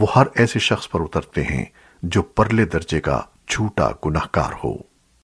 وہ ہر ایسے شخص پر اترتے ہیں جو پرلے درجے کا جھوٹا گناہگار ہو۔